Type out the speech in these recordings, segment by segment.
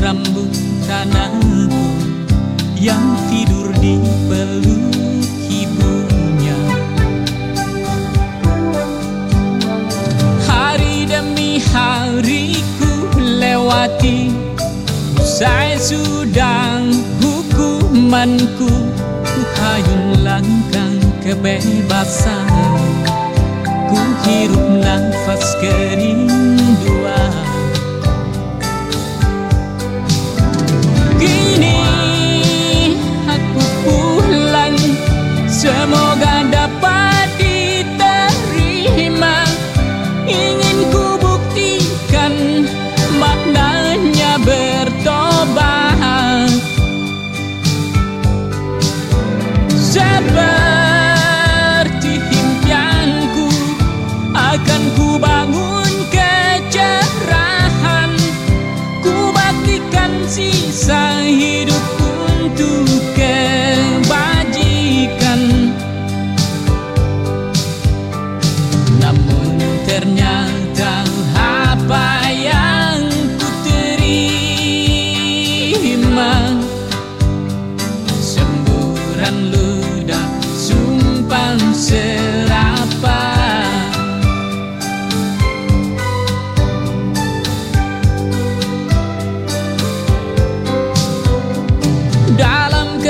rambut tanahku yang tidur di peluk ibunya. Hari demi hariku lewati Usai sudah hukumanku. Ku hayun langkah kebebasan Ku hirup nafas kerinduan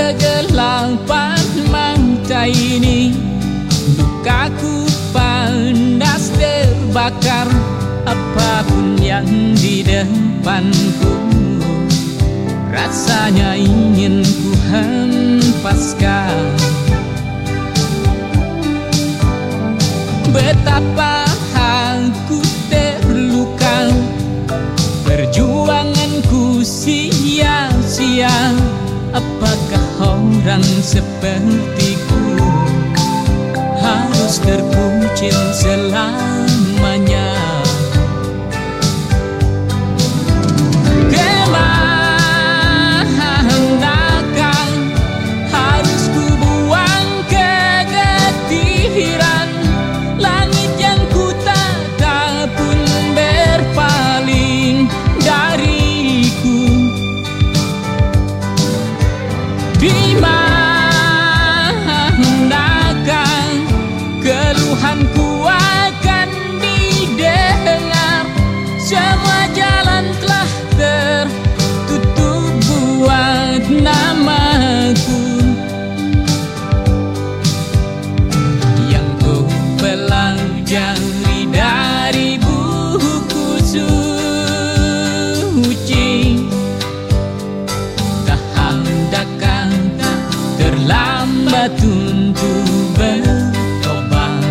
Kegelapan mata ini Lukaku panas terbakar. Apa pun yang di depanku Rasanya ingin ku hempaskan sepertiku. Harus terkucil selamanya. Kemanakan harus ku buang kegetiran Langit yang ku tatap pun berpaling dariku. Manakah terlambat untuk bertobat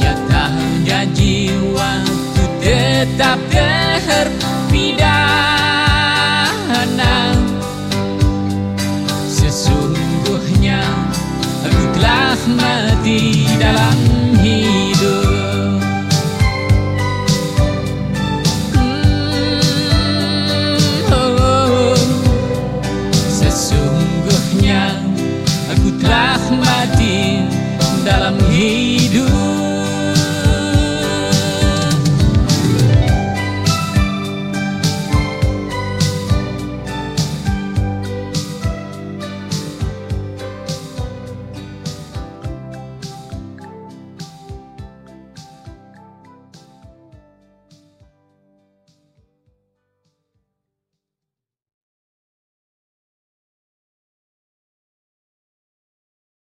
Nyatanya jiwa ku tetap terpidana Sesungguhnya aku telah mati dalam